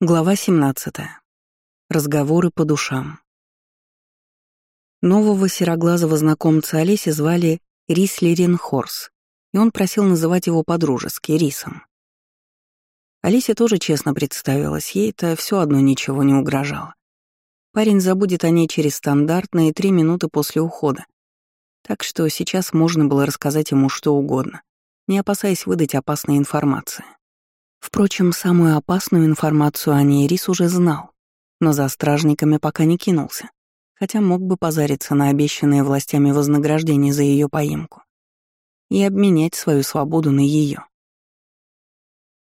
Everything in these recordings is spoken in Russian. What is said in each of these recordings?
Глава 17. Разговоры по душам. Нового сероглазого знакомца Олеси звали Рислерин Хорс, и он просил называть его по-дружески Рисом. Олеся тоже честно представилась, ей это все одно ничего не угрожало. Парень забудет о ней через стандартные три минуты после ухода, так что сейчас можно было рассказать ему что угодно, не опасаясь выдать опасной информации. Впрочем, самую опасную информацию о ней Рис уже знал, но за стражниками пока не кинулся, хотя мог бы позариться на обещанные властями вознаграждение за ее поимку и обменять свою свободу на ее.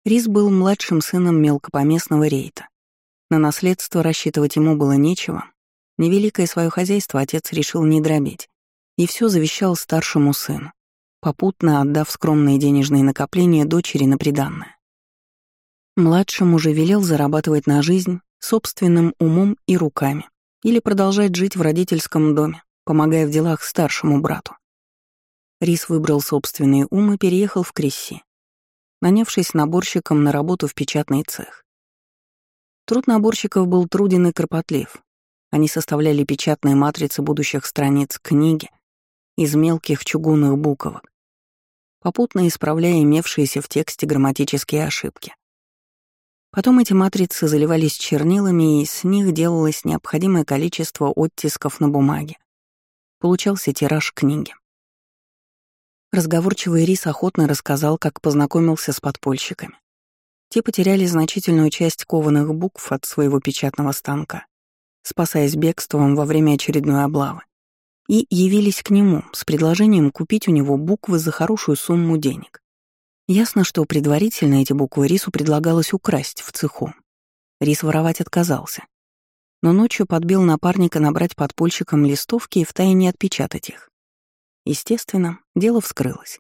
Рис был младшим сыном мелкопоместного рейта. На наследство рассчитывать ему было нечего. Невеликое свое хозяйство отец решил не дробить и все завещал старшему сыну, попутно отдав скромные денежные накопления дочери на приданное. Младшим уже велел зарабатывать на жизнь собственным умом и руками или продолжать жить в родительском доме, помогая в делах старшему брату. Рис выбрал собственный ум и переехал в Кресси, нанявшись наборщиком на работу в печатный цех. Труд наборщиков был труден и кропотлив. Они составляли печатные матрицы будущих страниц книги из мелких чугунных буквок, попутно исправляя имевшиеся в тексте грамматические ошибки. Потом эти матрицы заливались чернилами, и с них делалось необходимое количество оттисков на бумаге. Получался тираж книги. Разговорчивый Рис охотно рассказал, как познакомился с подпольщиками. Те потеряли значительную часть кованых букв от своего печатного станка, спасаясь бегством во время очередной облавы, и явились к нему с предложением купить у него буквы за хорошую сумму денег. Ясно, что предварительно эти буквы Рису предлагалось украсть в цеху. Рис воровать отказался. Но ночью подбил напарника набрать подпольщикам листовки и втайне отпечатать их. Естественно, дело вскрылось.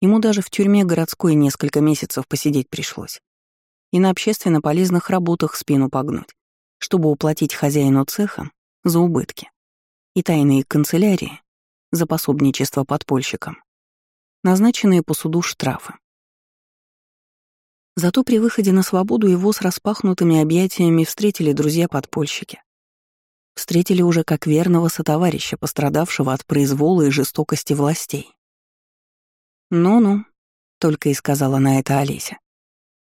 Ему даже в тюрьме городской несколько месяцев посидеть пришлось. И на общественно полезных работах спину погнуть, чтобы уплатить хозяину цеха за убытки. И тайные канцелярии за пособничество подпольщикам назначенные по суду штрафы. Зато при выходе на свободу его с распахнутыми объятиями встретили друзья-подпольщики. Встретили уже как верного сотоварища, пострадавшего от произвола и жестокости властей. «Ну-ну», — только и сказала на это Олеся.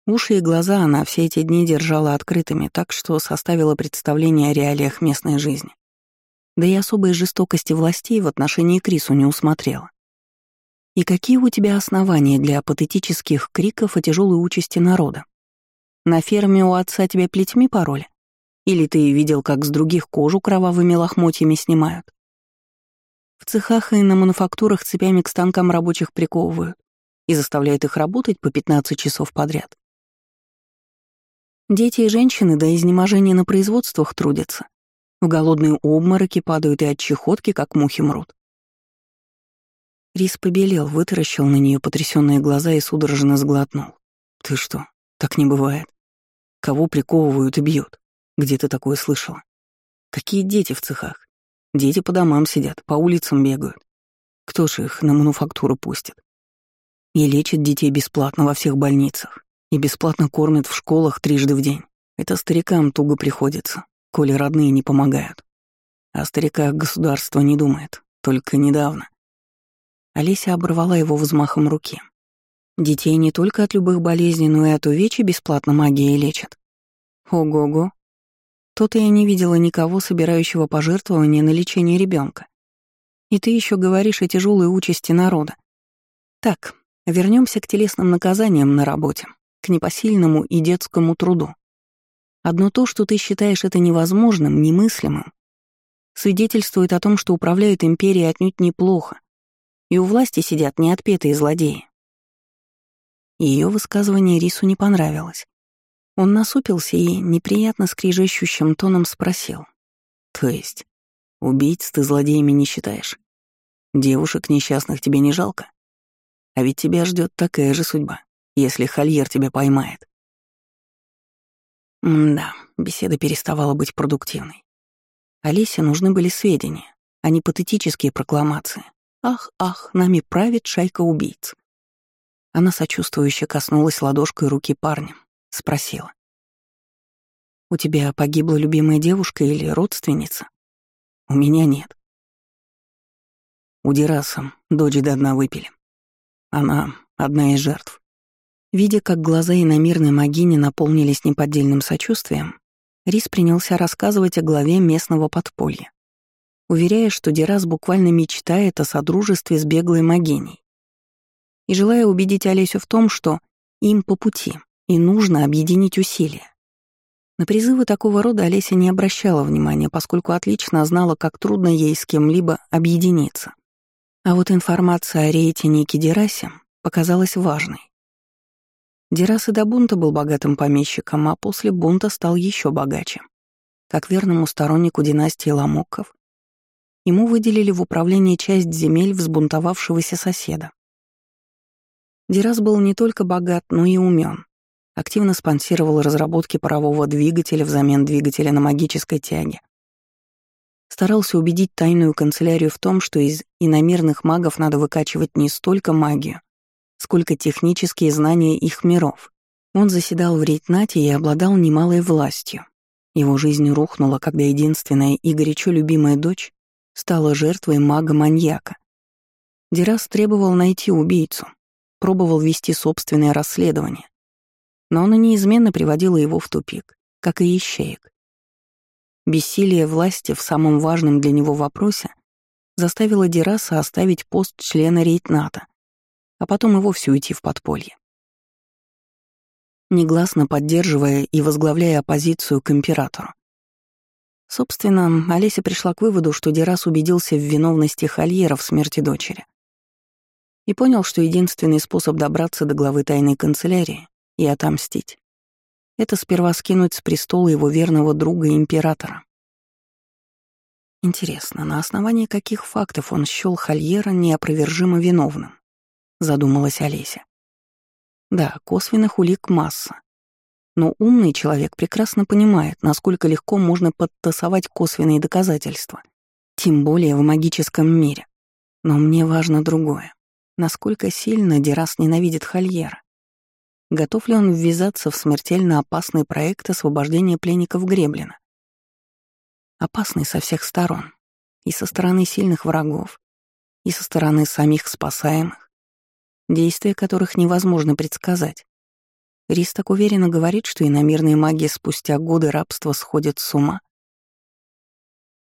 Уши и глаза она все эти дни держала открытыми, так что составила представление о реалиях местной жизни. Да и особой жестокости властей в отношении Крису не усмотрела. И какие у тебя основания для патетических криков о тяжелой участи народа? На ферме у отца тебя плетьми пароли? Или ты видел, как с других кожу кровавыми лохмотьями снимают? В цехах и на мануфактурах цепями к станкам рабочих приковывают и заставляют их работать по 15 часов подряд. Дети и женщины до изнеможения на производствах трудятся. В голодные обмороки падают и от чехотки, как мухи мрут. Рис побелел, вытаращил на нее потрясенные глаза и судорожно сглотнул. «Ты что, так не бывает? Кого приковывают и бьют? Где ты такое слышала? Какие дети в цехах? Дети по домам сидят, по улицам бегают. Кто же их на мануфактуру пустит? И лечат детей бесплатно во всех больницах. И бесплатно кормят в школах трижды в день. Это старикам туго приходится, коли родные не помогают. О стариках государство не думает, только недавно. Олеся оборвала его взмахом руки. Детей не только от любых болезней, но и от увечий бесплатно магией лечат. Ого-го. То-то я не видела никого, собирающего пожертвования на лечение ребенка. И ты еще говоришь о тяжелой участи народа. Так, вернемся к телесным наказаниям на работе, к непосильному и детскому труду. Одно то, что ты считаешь это невозможным, немыслимым, свидетельствует о том, что управляют империей отнюдь неплохо, и у власти сидят неотпетые злодеи. Ее высказывание Рису не понравилось. Он насупился и неприятно скрижащущим тоном спросил. «То есть, убийц ты злодеями не считаешь? Девушек несчастных тебе не жалко? А ведь тебя ждет такая же судьба, если Хольер тебя поймает». Да, беседа переставала быть продуктивной. Олесе нужны были сведения, а не патетические прокламации. Ах, ах, нами правит шайка убийц. Она сочувствующе коснулась ладошкой руки парня, спросила. У тебя погибла любимая девушка или родственница? У меня нет. У Дираса дочь до дна выпили. Она одна из жертв. Видя, как глаза иномирной могини наполнились неподдельным сочувствием, Рис принялся рассказывать о главе местного подполья, уверяя, что Дирас буквально мечтает о содружестве с беглой могиней. И желая убедить Олесю в том, что им по пути, и нужно объединить усилия. На призывы такого рода Олеся не обращала внимания, поскольку отлично знала, как трудно ей с кем-либо объединиться. А вот информация о рейте Ники Дерасе показалась важной. Дерас и до бунта был богатым помещиком, а после бунта стал еще богаче. Как верному стороннику династии Ламокков, ему выделили в управление часть земель взбунтовавшегося соседа. Дерас был не только богат, но и умен активно спонсировал разработки парового двигателя взамен двигателя на магической тяге. Старался убедить тайную канцелярию в том, что из иномерных магов надо выкачивать не столько магию, сколько технические знания их миров. Он заседал в Рейтнате и обладал немалой властью. Его жизнь рухнула, когда единственная и горячо любимая дочь стала жертвой мага-маньяка. Дерас требовал найти убийцу, пробовал вести собственное расследование, но оно неизменно приводило его в тупик, как и ищеек. Бессилие власти в самом важном для него вопросе заставило Дераса оставить пост члена Рейтната, а потом и вовсе уйти в подполье. Негласно поддерживая и возглавляя оппозицию к императору. Собственно, Олеся пришла к выводу, что Дерас убедился в виновности Хольера в смерти дочери. И понял, что единственный способ добраться до главы тайной канцелярии и отомстить. Это сперва скинуть с престола его верного друга императора. Интересно, на основании каких фактов он счёл Хольера неопровержимо виновным? Задумалась Олеся. Да, косвенных улик масса. Но умный человек прекрасно понимает, насколько легко можно подтасовать косвенные доказательства, тем более в магическом мире. Но мне важно другое. Насколько сильно Дерас ненавидит Хольера готов ли он ввязаться в смертельно опасный проект освобождения пленников Греблина. Опасный со всех сторон, и со стороны сильных врагов, и со стороны самих спасаемых, действия которых невозможно предсказать. Рис так уверенно говорит, что иномирные маги спустя годы рабства сходят с ума.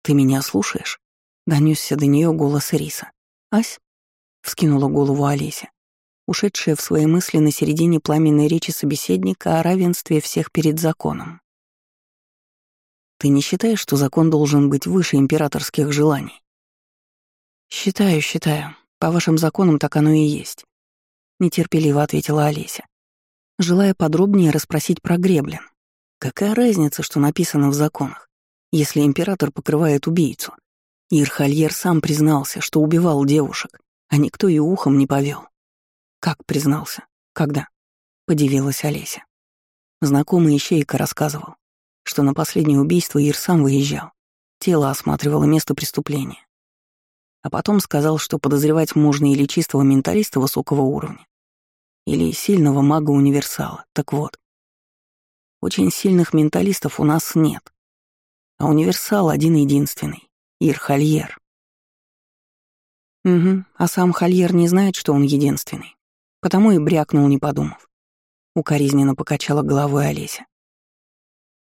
«Ты меня слушаешь?» — донесся до нее голос Риса. «Ась?» — вскинула голову Олеся ушедшая в свои мысли на середине пламенной речи собеседника о равенстве всех перед законом. «Ты не считаешь, что закон должен быть выше императорских желаний?» «Считаю, считаю. По вашим законам так оно и есть», — нетерпеливо ответила Олеся, желая подробнее расспросить про греблен. «Какая разница, что написано в законах, если император покрывает убийцу?» Ирхальер сам признался, что убивал девушек, а никто и ухом не повел. «Как признался? Когда?» — подивилась Олеся. Знакомый Ищейка рассказывал, что на последнее убийство Ир сам выезжал, тело осматривало место преступления. А потом сказал, что подозревать можно или чистого менталиста высокого уровня, или сильного мага-универсала. Так вот, очень сильных менталистов у нас нет, а универсал один-единственный — Ир Хольер. Угу, а сам Хольер не знает, что он единственный. Потому и брякнул, не подумав. Укоризненно покачала головой Олеся.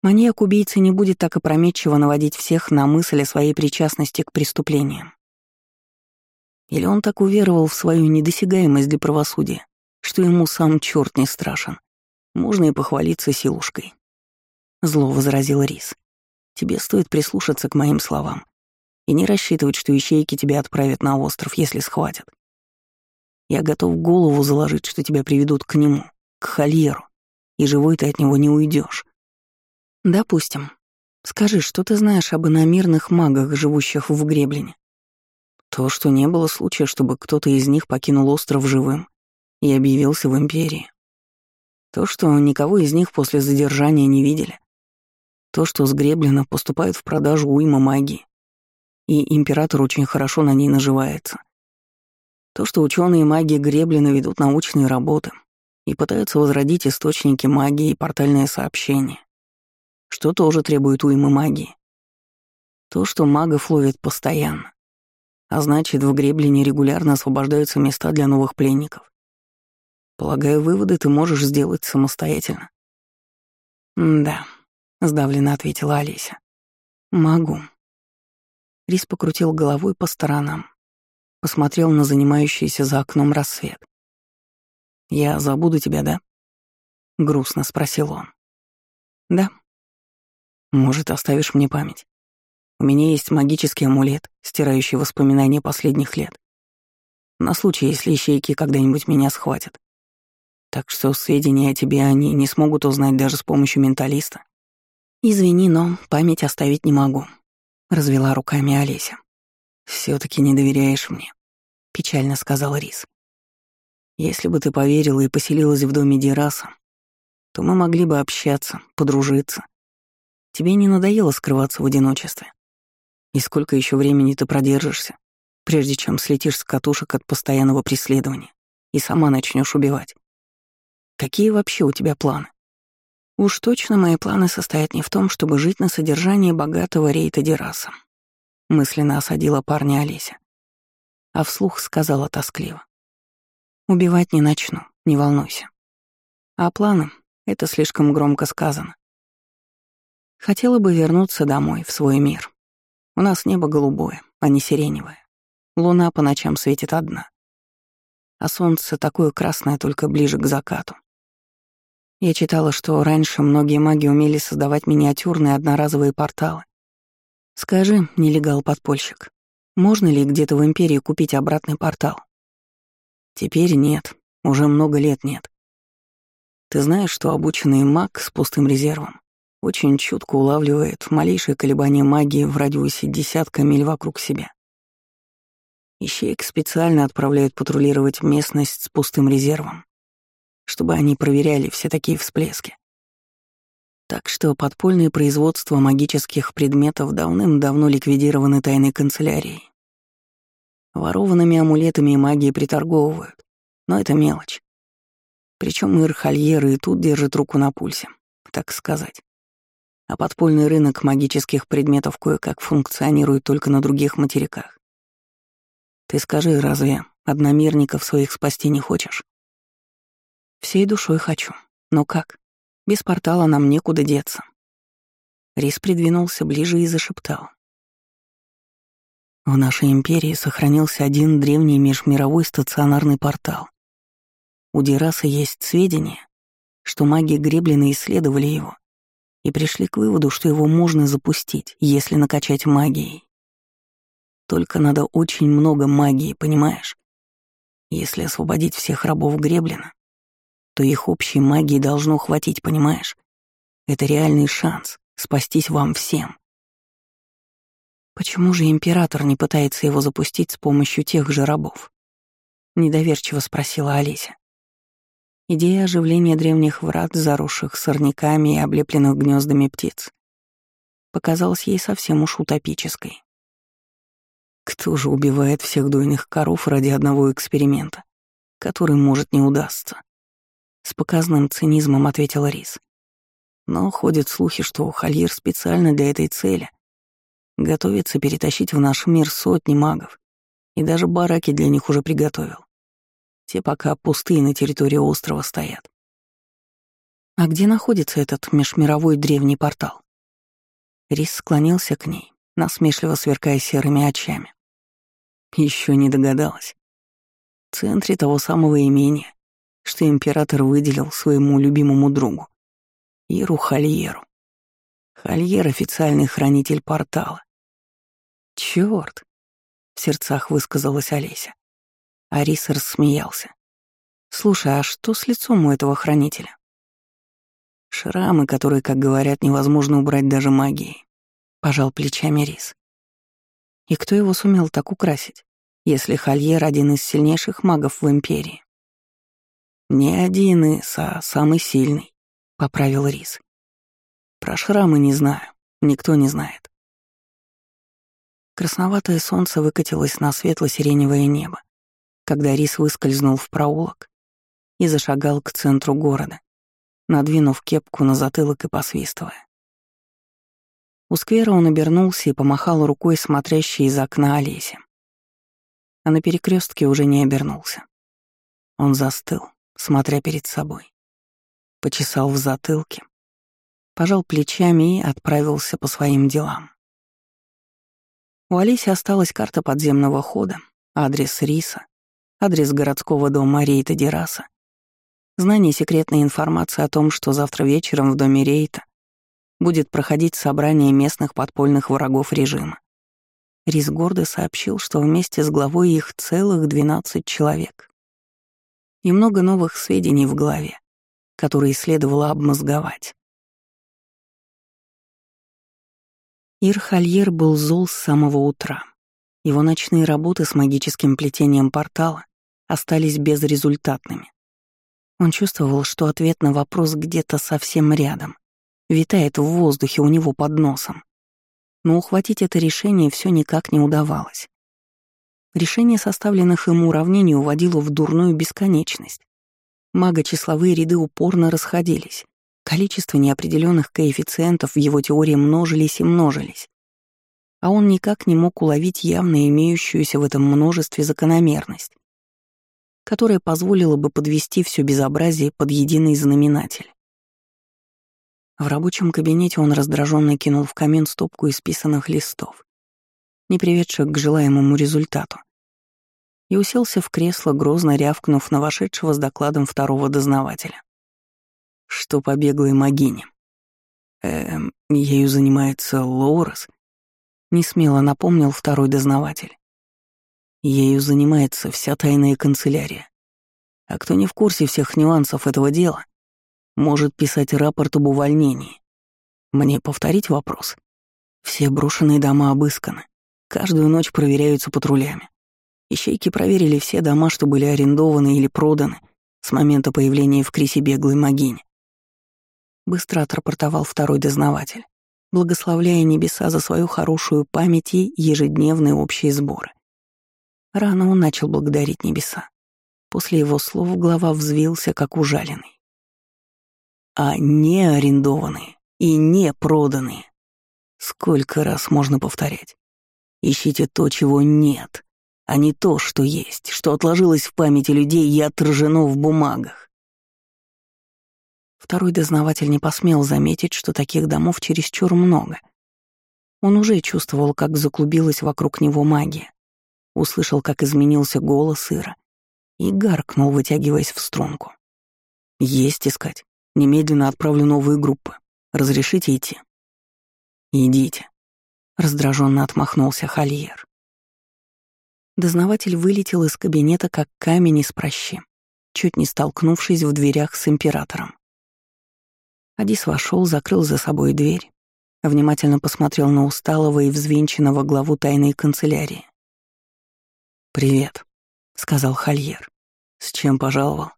Маньяк-убийца не будет так опрометчиво наводить всех на мысль о своей причастности к преступлениям. Или он так уверовал в свою недосягаемость для правосудия, что ему сам черт не страшен. Можно и похвалиться силушкой. Зло возразил Рис. Тебе стоит прислушаться к моим словам и не рассчитывать, что ищейки тебя отправят на остров, если схватят. Я готов голову заложить, что тебя приведут к нему, к Хольеру, и живой ты от него не уйдешь. Допустим. Скажи, что ты знаешь об иномирных магах, живущих в Греблине? То, что не было случая, чтобы кто-то из них покинул остров живым и объявился в Империи. То, что никого из них после задержания не видели. То, что с Греблина поступает в продажу уйма магии. И Император очень хорошо на ней наживается. То, что ученые маги Греблина ведут научные работы и пытаются возродить источники магии и портальные сообщения. что тоже требует уймы магии. То, что магов ловят постоянно. А значит, в Греблине регулярно освобождаются места для новых пленников. Полагаю, выводы ты можешь сделать самостоятельно. «Да», — сдавленно ответила Олеся. «Могу». Рис покрутил головой по сторонам, посмотрел на занимающийся за окном рассвет. «Я забуду тебя, да?» — грустно спросил он. «Да». «Может, оставишь мне память? У меня есть магический амулет, стирающий воспоминания последних лет. На случай, если ищейки когда-нибудь меня схватят. Так что сведения о тебе они не смогут узнать даже с помощью менталиста. «Извини, но память оставить не могу», — развела руками Олеся. все таки не доверяешь мне», — печально сказал Рис. «Если бы ты поверила и поселилась в доме Дираса, то мы могли бы общаться, подружиться. Тебе не надоело скрываться в одиночестве? И сколько еще времени ты продержишься, прежде чем слетишь с катушек от постоянного преследования и сама начнешь убивать? Какие вообще у тебя планы? Уж точно мои планы состоят не в том, чтобы жить на содержании богатого рейта Дераса. Мысленно осадила парня Олеся. А вслух сказала тоскливо. Убивать не начну, не волнуйся. А планы — это слишком громко сказано. Хотела бы вернуться домой, в свой мир, у нас небо голубое, а не сиреневое. Луна по ночам светит одна. А солнце такое красное только ближе к закату. Я читала, что раньше многие маги умели создавать миниатюрные одноразовые порталы. Скажи, нелегал-подпольщик, можно ли где-то в Империи купить обратный портал? Теперь нет, уже много лет нет. Ты знаешь, что обученный маг с пустым резервом очень чутко улавливает малейшие колебания магии в радиусе десятка миль вокруг себя. Ищеек специально отправляют патрулировать местность с пустым резервом, чтобы они проверяли все такие всплески. Так что подпольные производства магических предметов давным-давно ликвидированы тайной канцелярией. Ворованными амулетами и магией приторговывают, но это мелочь. Причем Ир Хольер и тут держит руку на пульсе, так сказать а подпольный рынок магических предметов кое-как функционирует только на других материках. Ты скажи, разве одномирников своих спасти не хочешь? Всей душой хочу. Но как? Без портала нам некуда деться. Рис придвинулся ближе и зашептал. В нашей империи сохранился один древний межмировой стационарный портал. У Дираса есть сведения, что маги Греблина исследовали его и пришли к выводу, что его можно запустить, если накачать магией. Только надо очень много магии, понимаешь? Если освободить всех рабов Греблина, то их общей магии должно хватить, понимаешь? Это реальный шанс спастись вам всем. Почему же император не пытается его запустить с помощью тех же рабов? Недоверчиво спросила Олеся. Идея оживления древних врат, заросших сорняками и облепленных гнездами птиц, показалась ей совсем уж утопической. Кто же убивает всех дойных коров ради одного эксперимента, который может не удастся? С показанным цинизмом ответила Рис. Но ходят слухи, что Хальер специально для этой цели готовится перетащить в наш мир сотни магов, и даже бараки для них уже приготовил. Те пока пустые на территории острова стоят. А где находится этот межмировой древний портал? Рис склонился к ней, насмешливо сверкая серыми очами. Еще не догадалась. В центре того самого имения, что император выделил своему любимому другу, Иру Хальеру. Хальер — официальный хранитель портала. Чёрт! — в сердцах высказалась Олеся. Арис рассмеялся. «Слушай, а что с лицом у этого хранителя?» «Шрамы, которые, как говорят, невозможно убрать даже магией», — пожал плечами Рис. «И кто его сумел так украсить, если Хальер — один из сильнейших магов в Империи?» «Не один из, а самый сильный», — поправил Рис. «Про шрамы не знаю, никто не знает». Красноватое солнце выкатилось на светло-сиреневое небо когда Рис выскользнул в проулок и зашагал к центру города, надвинув кепку на затылок и посвистывая. У сквера он обернулся и помахал рукой смотрящей из окна Олесе. А на перекрестке уже не обернулся. Он застыл, смотря перед собой. Почесал в затылке, пожал плечами и отправился по своим делам. У Олеси осталась карта подземного хода, адрес Риса, адрес городского дома Рейта Дераса, знание секретной информации о том, что завтра вечером в доме Рейта будет проходить собрание местных подпольных врагов режима. Рис гордо сообщил, что вместе с главой их целых 12 человек. И много новых сведений в голове, которые следовало обмозговать. Ирхальер был зол с самого утра. Его ночные работы с магическим плетением портала остались безрезультатными. Он чувствовал, что ответ на вопрос где-то совсем рядом, витает в воздухе у него под носом. Но ухватить это решение все никак не удавалось. Решение составленных ему уравнений уводило в дурную бесконечность. Магочисловые ряды упорно расходились. Количество неопределенных коэффициентов в его теории множились и множились. А он никак не мог уловить явно имеющуюся в этом множестве закономерность, которая позволила бы подвести все безобразие под единый знаменатель. В рабочем кабинете он раздраженно кинул в камин стопку исписанных листов, не приведших к желаемому результату, и уселся в кресло, грозно рявкнув на вошедшего с докладом второго дознавателя. Что по беглой могине? Эм, ею занимается Лоурес? Несмело напомнил второй дознаватель. Ею занимается вся тайная канцелярия. А кто не в курсе всех нюансов этого дела, может писать рапорт об увольнении. Мне повторить вопрос? Все брошенные дома обысканы. Каждую ночь проверяются патрулями. Ищейки проверили все дома, что были арендованы или проданы с момента появления в Крисе беглой могини. Быстро отрапортовал второй дознаватель, благословляя небеса за свою хорошую память и ежедневные общие сборы. Рано он начал благодарить небеса. После его слов глава взвился, как ужаленный а не арендованные и не проданные. Сколько раз можно повторять? Ищите то, чего нет, а не то, что есть, что отложилось в памяти людей и отражено в бумагах. Второй дознаватель не посмел заметить, что таких домов чересчур много. Он уже чувствовал, как заклубилась вокруг него магия, услышал, как изменился голос Ира и гаркнул, вытягиваясь в струнку. «Есть искать». Немедленно отправлю новые группы. Разрешите идти?» «Идите», — раздраженно отмахнулся Хольер. Дознаватель вылетел из кабинета, как камень из прощи, чуть не столкнувшись в дверях с императором. Адис вошел, закрыл за собой дверь, внимательно посмотрел на усталого и взвинченного главу тайной канцелярии. «Привет», — сказал Хольер. «С чем пожаловал?»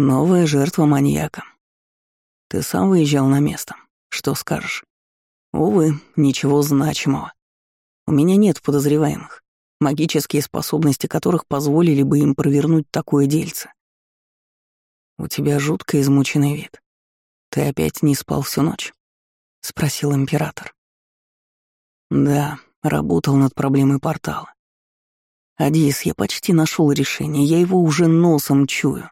Новая жертва маньяка. Ты сам выезжал на место. Что скажешь? Увы, ничего значимого. У меня нет подозреваемых, магические способности которых позволили бы им провернуть такое дельце. У тебя жутко измученный вид. Ты опять не спал всю ночь? Спросил император. Да, работал над проблемой портала. Адис, я почти нашел решение, я его уже носом чую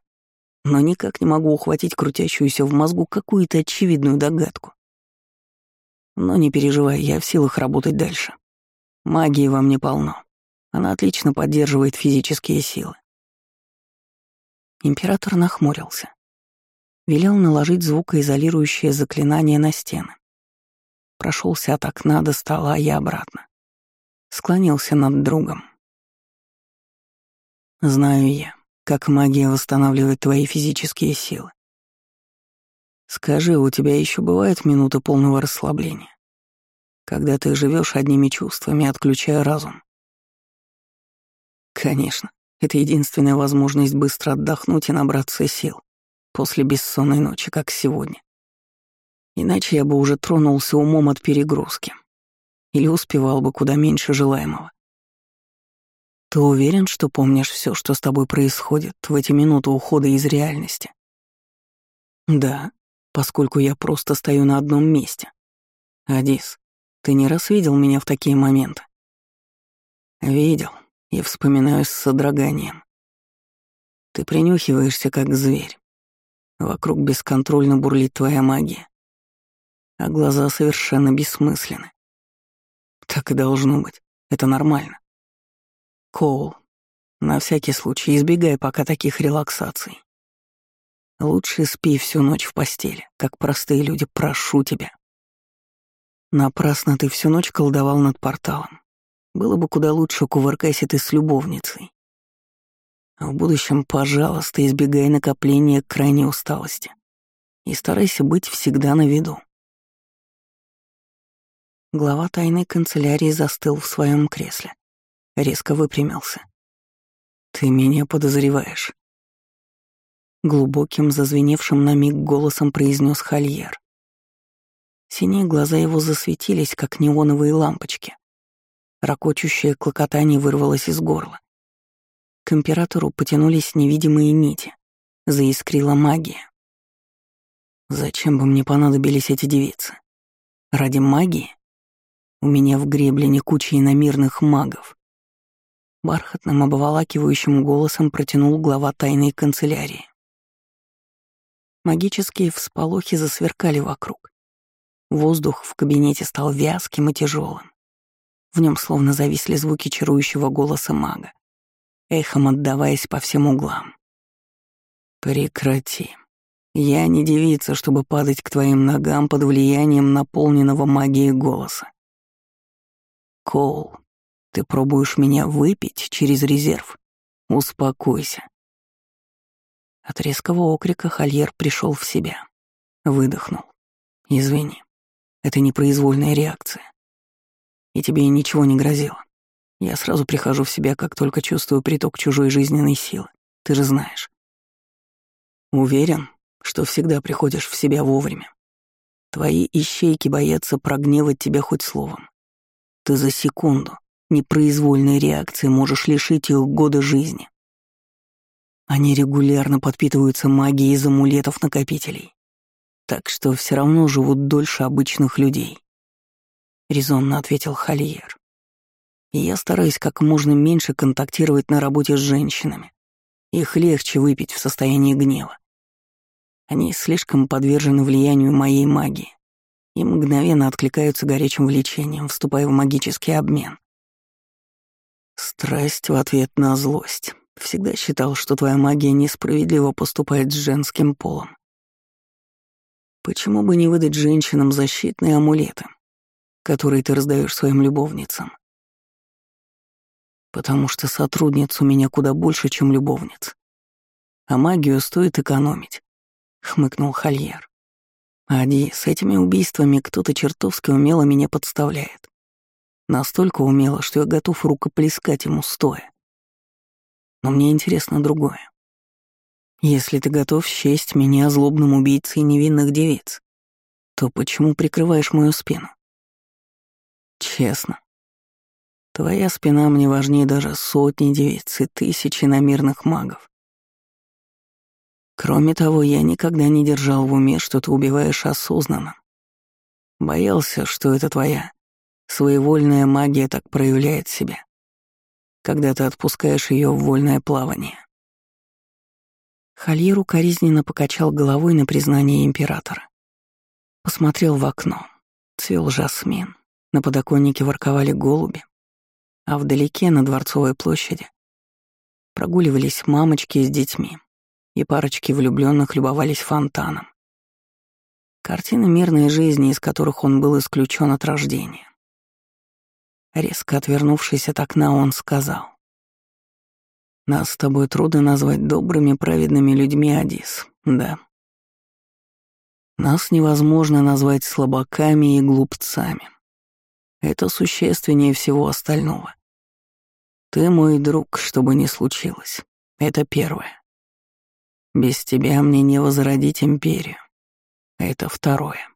но никак не могу ухватить крутящуюся в мозгу какую-то очевидную догадку. Но не переживай, я в силах работать дальше. Магии во мне полно. Она отлично поддерживает физические силы. Император нахмурился. Велел наложить звукоизолирующее заклинание на стены. Прошелся от окна до стола и обратно. Склонился над другом. Знаю я, как магия восстанавливает твои физические силы. Скажи, у тебя еще бывают минуты полного расслабления, когда ты живешь одними чувствами, отключая разум? Конечно, это единственная возможность быстро отдохнуть и набраться сил после бессонной ночи, как сегодня. Иначе я бы уже тронулся умом от перегрузки или успевал бы куда меньше желаемого. Ты уверен, что помнишь все, что с тобой происходит в эти минуты ухода из реальности? Да, поскольку я просто стою на одном месте. Адис, ты не раз видел меня в такие моменты? Видел и вспоминаю с содроганием. Ты принюхиваешься, как зверь. Вокруг бесконтрольно бурлит твоя магия, а глаза совершенно бессмысленны. Так и должно быть. Это нормально. Коул, на всякий случай избегай пока таких релаксаций. Лучше спи всю ночь в постели, как простые люди, прошу тебя. Напрасно ты всю ночь колдовал над порталом. Было бы куда лучше, кувыркайся ты с любовницей. А в будущем, пожалуйста, избегай накопления крайней усталости и старайся быть всегда на виду. Глава тайной канцелярии застыл в своем кресле. Резко выпрямился. «Ты меня подозреваешь?» Глубоким, зазвеневшим на миг голосом произнес Хольер. Синие глаза его засветились, как неоновые лампочки. Рокочущее клокотание вырвалось из горла. К императору потянулись невидимые нити. Заискрила магия. Зачем бы мне понадобились эти девицы? Ради магии? У меня в гребле куча иномирных магов. Бархатным обволакивающим голосом протянул глава тайной канцелярии. Магические всполохи засверкали вокруг. Воздух в кабинете стал вязким и тяжелым. В нем словно зависли звуки чарующего голоса мага, эхом отдаваясь по всем углам. «Прекрати. Я не девица, чтобы падать к твоим ногам под влиянием наполненного магией голоса. Коул, ты пробуешь меня выпить через резерв? Успокойся. От резкого окрика Хольер пришел в себя. Выдохнул. Извини, это непроизвольная реакция. И тебе ничего не грозило. Я сразу прихожу в себя, как только чувствую приток чужой жизненной силы. Ты же знаешь. Уверен, что всегда приходишь в себя вовремя. Твои ищейки боятся прогневать тебя хоть словом. Ты за секунду непроизвольной реакции можешь лишить их года жизни. Они регулярно подпитываются магией из амулетов-накопителей, так что все равно живут дольше обычных людей. Резонно ответил Хольер. Я стараюсь как можно меньше контактировать на работе с женщинами. Их легче выпить в состоянии гнева. Они слишком подвержены влиянию моей магии и мгновенно откликаются горячим влечением, вступая в магический обмен. Страсть в ответ на злость. Всегда считал, что твоя магия несправедливо поступает с женским полом. Почему бы не выдать женщинам защитные амулеты, которые ты раздаешь своим любовницам? Потому что сотрудниц у меня куда больше, чем любовниц. А магию стоит экономить, — хмыкнул Хольер. Ади, с этими убийствами кто-то чертовски умело меня подставляет. Настолько умело, что я готов рукоплескать ему стоя. Но мне интересно другое. Если ты готов счесть меня злобным убийцей невинных девиц, то почему прикрываешь мою спину? Честно. Твоя спина мне важнее даже сотни девиц и тысячи намирных магов. Кроме того, я никогда не держал в уме, что ты убиваешь осознанно. Боялся, что это твоя своевольная магия так проявляет себя, когда ты отпускаешь ее в вольное плавание. Хальер укоризненно покачал головой на признание императора. Посмотрел в окно. Цвел жасмин. На подоконнике ворковали голуби. А вдалеке, на Дворцовой площади, прогуливались мамочки с детьми и парочки влюбленных любовались фонтаном. Картины мирной жизни, из которых он был исключен от рождения. Резко отвернувшись от окна, он сказал. «Нас с тобой трудно назвать добрыми, праведными людьми, Адис, да. Нас невозможно назвать слабаками и глупцами. Это существеннее всего остального. Ты мой друг, что бы ни случилось. Это первое. Без тебя мне не возродить империю. Это второе.